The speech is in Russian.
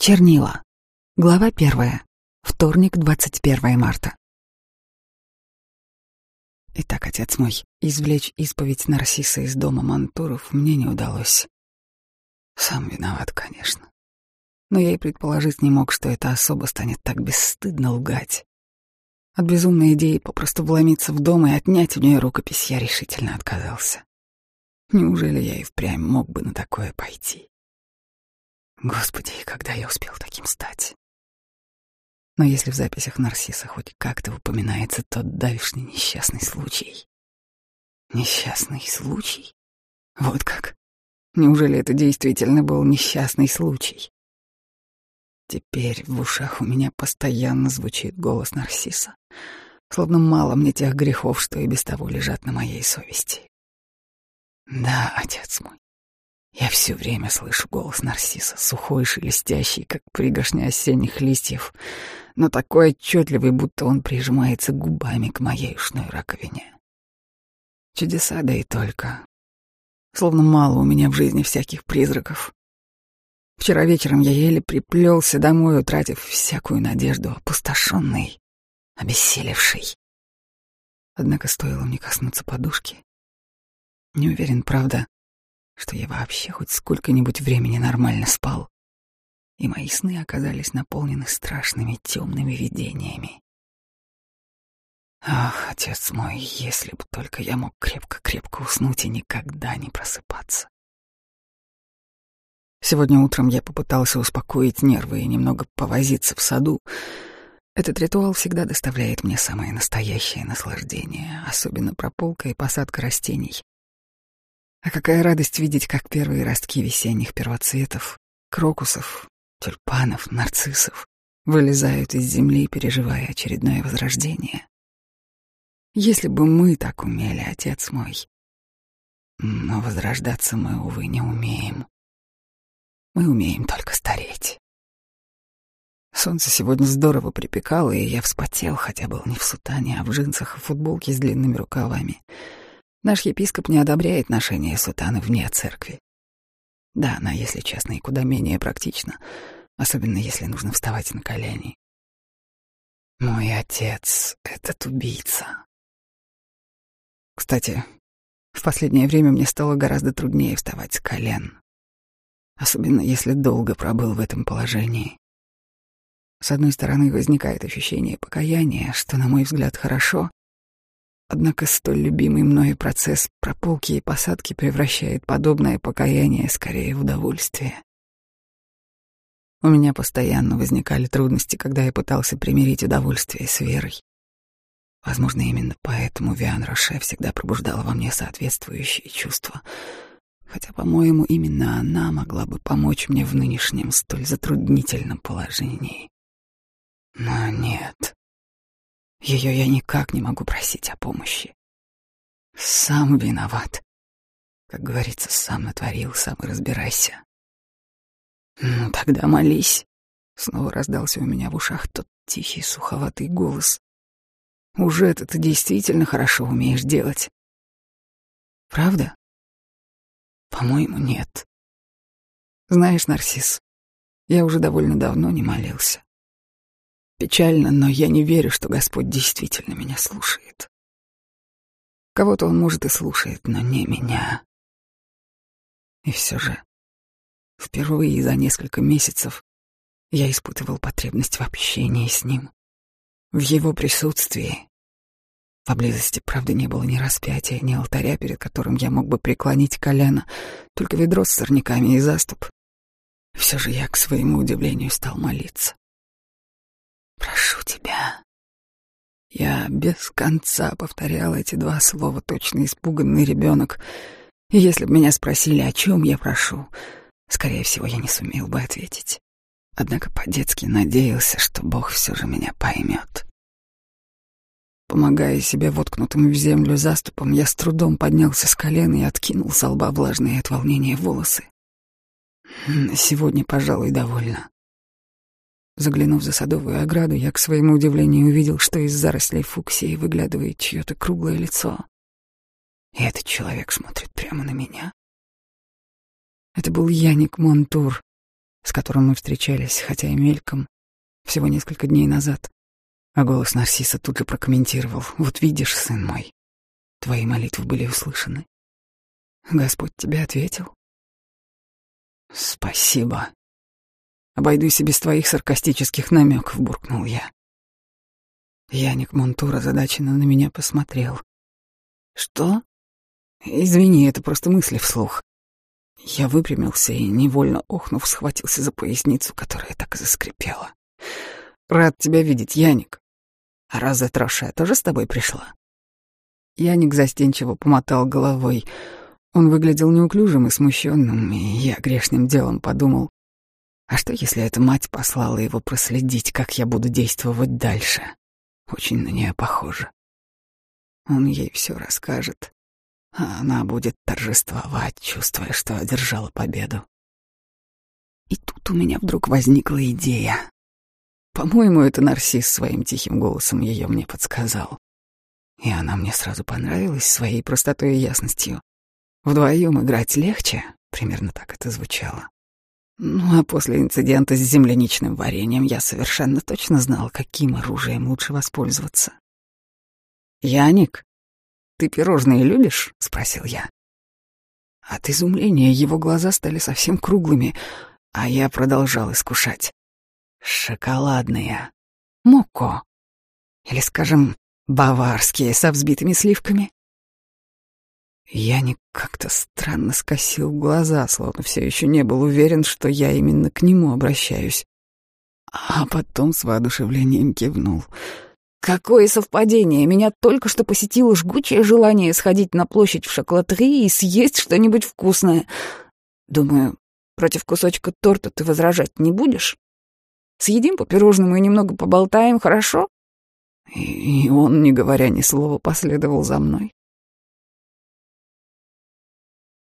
Чернила. Глава первая. Вторник, 21 марта. Итак, отец мой, извлечь исповедь Нарсиса из дома Мантуров мне не удалось. Сам виноват, конечно. Но я и предположить не мог, что эта особа станет так бесстыдно лгать. От безумной идеи попросту вломиться в дом и отнять у нее рукопись я решительно отказался. Неужели я и впрямь мог бы на такое пойти? Господи, когда я успел таким стать? Но если в записях Нарсиса хоть как-то упоминается тот давишний несчастный случай... Несчастный случай? Вот как? Неужели это действительно был несчастный случай? Теперь в ушах у меня постоянно звучит голос Нарсиса, словно мало мне тех грехов, что и без того лежат на моей совести. Да, отец мой, я все время слышу голос Нарсиса, сухой, шелестящий, как пригоршня осенних листьев, но такой отчетливый, будто он прижимается губами к моей ушной раковине. Чудеса, да и только. Словно мало у меня в жизни всяких призраков. Вчера вечером я еле приплелся домой, утратив всякую надежду, опустошенный, обессилевший. Однако стоило мне коснуться подушки. Не уверен, правда, что я вообще хоть сколько-нибудь времени нормально спал, и мои сны оказались наполнены страшными темными видениями. Ах, отец мой, если бы только я мог крепко-крепко уснуть и никогда не просыпаться. Сегодня утром я попытался успокоить нервы и немного повозиться в саду. Этот ритуал всегда доставляет мне самое настоящее наслаждение, особенно прополка и посадка растений. А какая радость видеть, как первые ростки весенних первоцветов, крокусов, тюльпанов, нарциссов вылезают из земли, переживая очередное возрождение. Если бы мы так умели, отец мой. Но возрождаться мы, увы, не умеем. Мы умеем только стареть. Солнце сегодня здорово припекало, и я вспотел, хотя был не в сутане, а в джинсах и футболке с длинными рукавами — Наш епископ не одобряет ношение сутаны вне церкви. Да, она, если честно, и куда менее практична, особенно если нужно вставать на колени. Мой отец — этот убийца. Кстати, в последнее время мне стало гораздо труднее вставать с колен, особенно если долго пробыл в этом положении. С одной стороны, возникает ощущение покаяния, что, на мой взгляд, хорошо, Однако столь любимый мною процесс прополки и посадки превращает подобное покаяние скорее в удовольствие. У меня постоянно возникали трудности, когда я пытался примирить удовольствие с верой. Возможно, именно поэтому Виан Роше всегда пробуждала во мне соответствующие чувства, хотя, по-моему, именно она могла бы помочь мне в нынешнем столь затруднительном положении. Но нет. Ее я никак не могу просить о помощи. Сам виноват. Как говорится, сам натворил, сам и разбирайся. Ну, тогда молись. Снова раздался у меня в ушах тот тихий, суховатый голос. Уже это ты действительно хорошо умеешь делать. Правда? По-моему, нет. Знаешь, Нарцисс, я уже довольно давно не молился. Печально, но я не верю, что Господь действительно меня слушает. Кого-то он, может, и слушает, но не меня. И все же, впервые за несколько месяцев я испытывал потребность в общении с ним, в его присутствии. Поблизости, правда, не было ни распятия, ни алтаря, перед которым я мог бы преклонить колено, только ведро с сорняками и заступ. Все же я, к своему удивлению, стал молиться. Прошу тебя. Я без конца повторял эти два слова, точно испуганный ребенок. И если бы меня спросили, о чем я прошу, скорее всего, я не сумел бы ответить. Однако по-детски надеялся, что Бог все же меня поймет. Помогая себе воткнутым в землю заступом, я с трудом поднялся с колен и откинул с лба влажные от волнения волосы. Сегодня, пожалуй, довольно. Заглянув за садовую ограду, я, к своему удивлению, увидел, что из зарослей фуксии выглядывает чье-то круглое лицо. И этот человек смотрит прямо на меня. Это был Яник Монтур, с которым мы встречались, хотя и мельком, всего несколько дней назад. А голос Нарсиса тут же прокомментировал. «Вот видишь, сын мой, твои молитвы были услышаны. Господь тебе ответил». «Спасибо. Обойдусь и без твоих саркастических намеков», — буркнул я. Яник Монтур озадаченно на меня посмотрел. «Что?» «Извини, это просто мысли вслух». Я выпрямился и, невольно охнув, схватился за поясницу, которая так заскрипела. «Рад тебя видеть, Яник. А разве Троша тоже с тобой пришла?» Яник застенчиво помотал головой. Он выглядел неуклюжим и смущенным, и я грешным делом подумал, а что, если эта мать послала его проследить, как я буду действовать дальше? Очень на нее похоже. Он ей все расскажет, а она будет торжествовать, чувствуя, что одержала победу. И тут у меня вдруг возникла идея. По-моему, это Нарсис своим тихим голосом ее мне подсказал. И она мне сразу понравилась своей простотой и ясностью. Вдвоем играть легче, примерно так это звучало. Ну а после инцидента с земляничным вареньем я совершенно точно знал, каким оружием лучше воспользоваться. «Яник, ты пирожные любишь?» — спросил я. От изумления его глаза стали совсем круглыми, а я продолжал искушать. «Шоколадные. Моко. Или, скажем, баварские со взбитыми сливками?» Яник как-то странно скосил глаза, словно все еще не был уверен, что я именно к нему обращаюсь. А потом с воодушевлением кивнул. Какое совпадение! Меня только что посетило жгучее желание сходить на площадь в шоколатерии и съесть что-нибудь вкусное. Думаю, против кусочка торта ты возражать не будешь? Съедим по пирожному и немного поболтаем, хорошо? И он, не говоря ни слова, последовал за мной.